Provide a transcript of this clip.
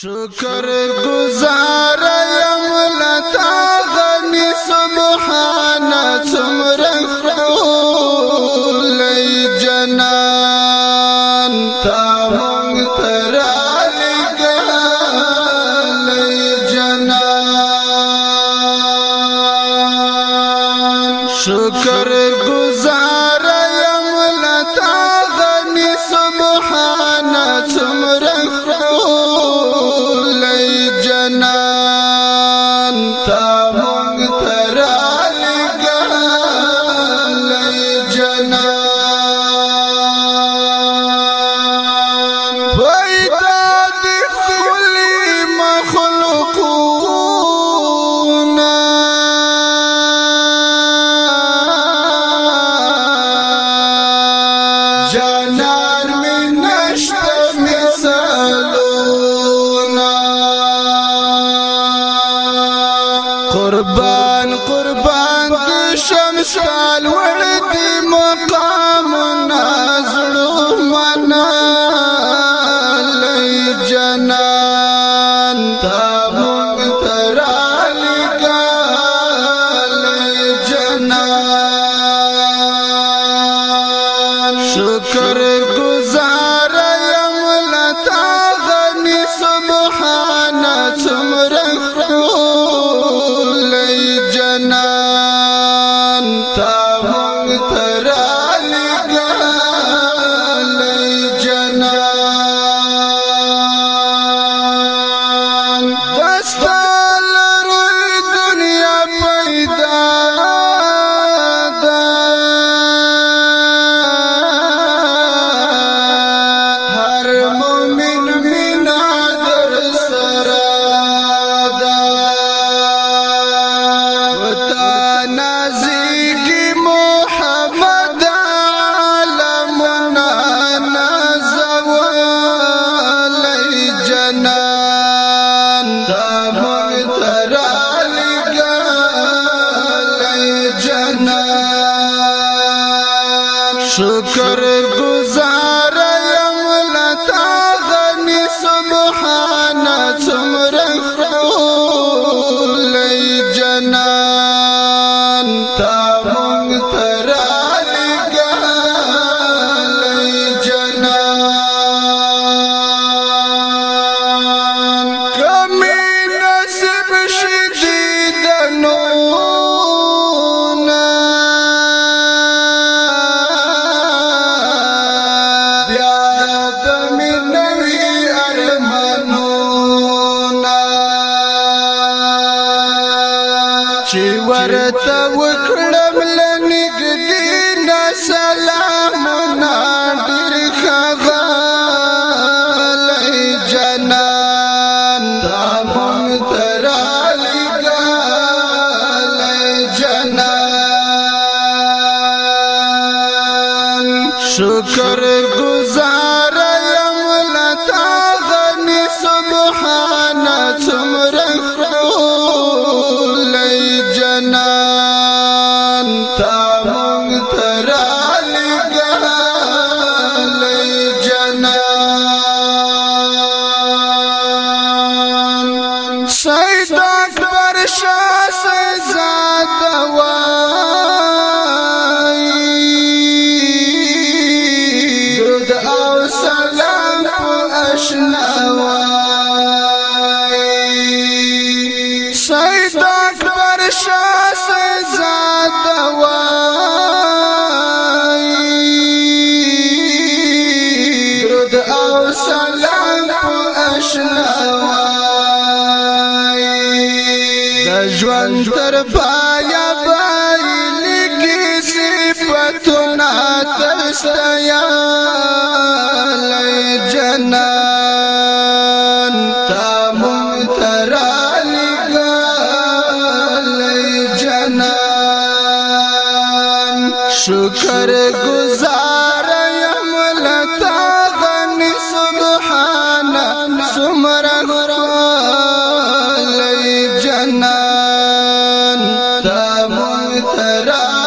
شکر گزار یم لتا غنی سبحان څومره لای جنان تا مونږ تر شکر شمس لوړ دی مقام نازړ منا لای جنان تا ترى ترالي کله جنان شکر گزار جنا شکر ګو درته وکړم لنګدې نه سلام ډېر جنان جنان شکر شنوای د ژوند تر پایا پای لګي صفاتنا تستیا لای جنان تم تر لای جنان شکر گزار را